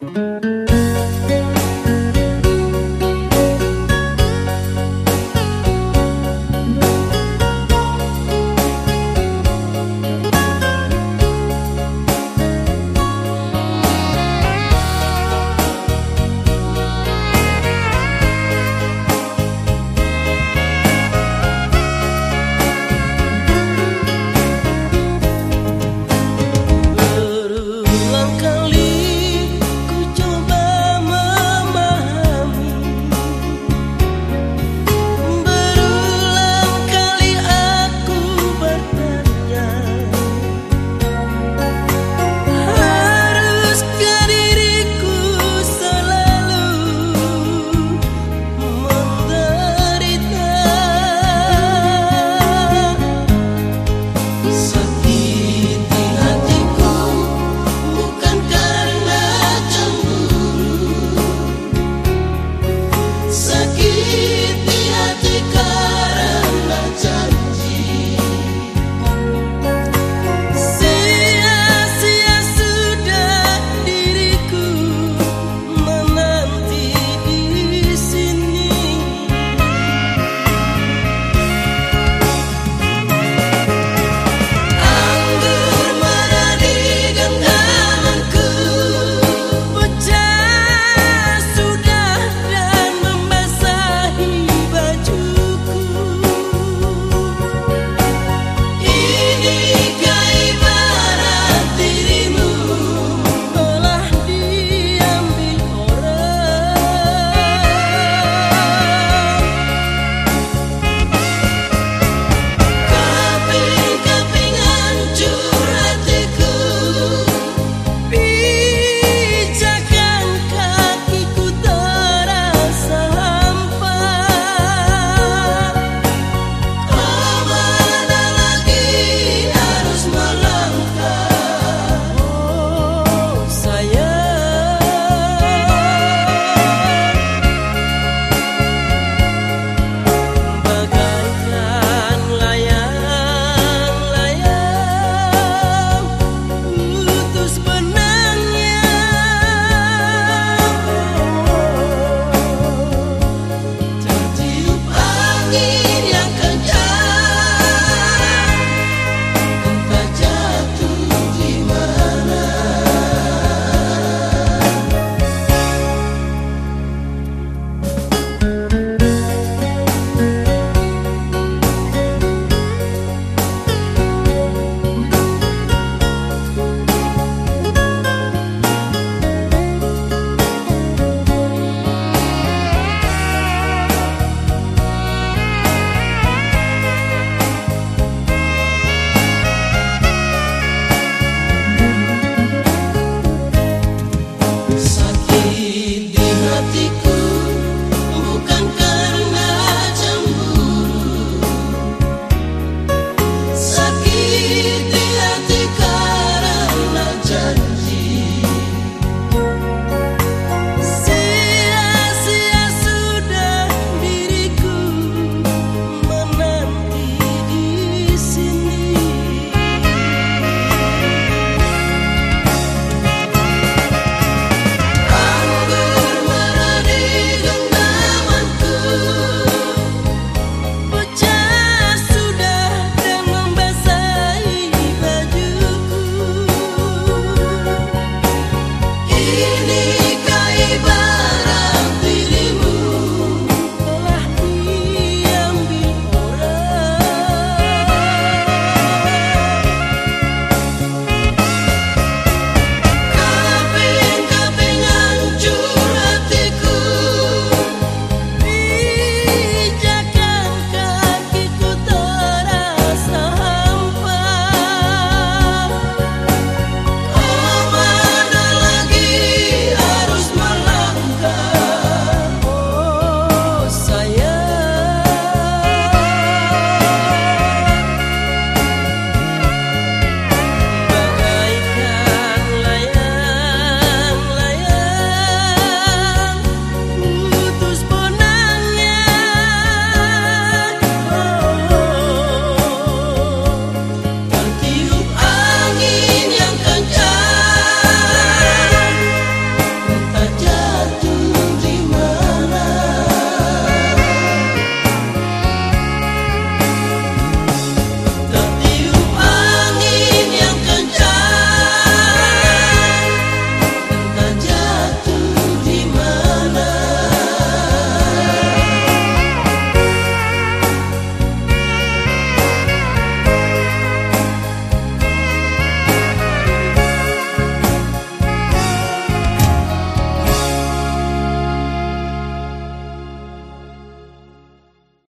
Música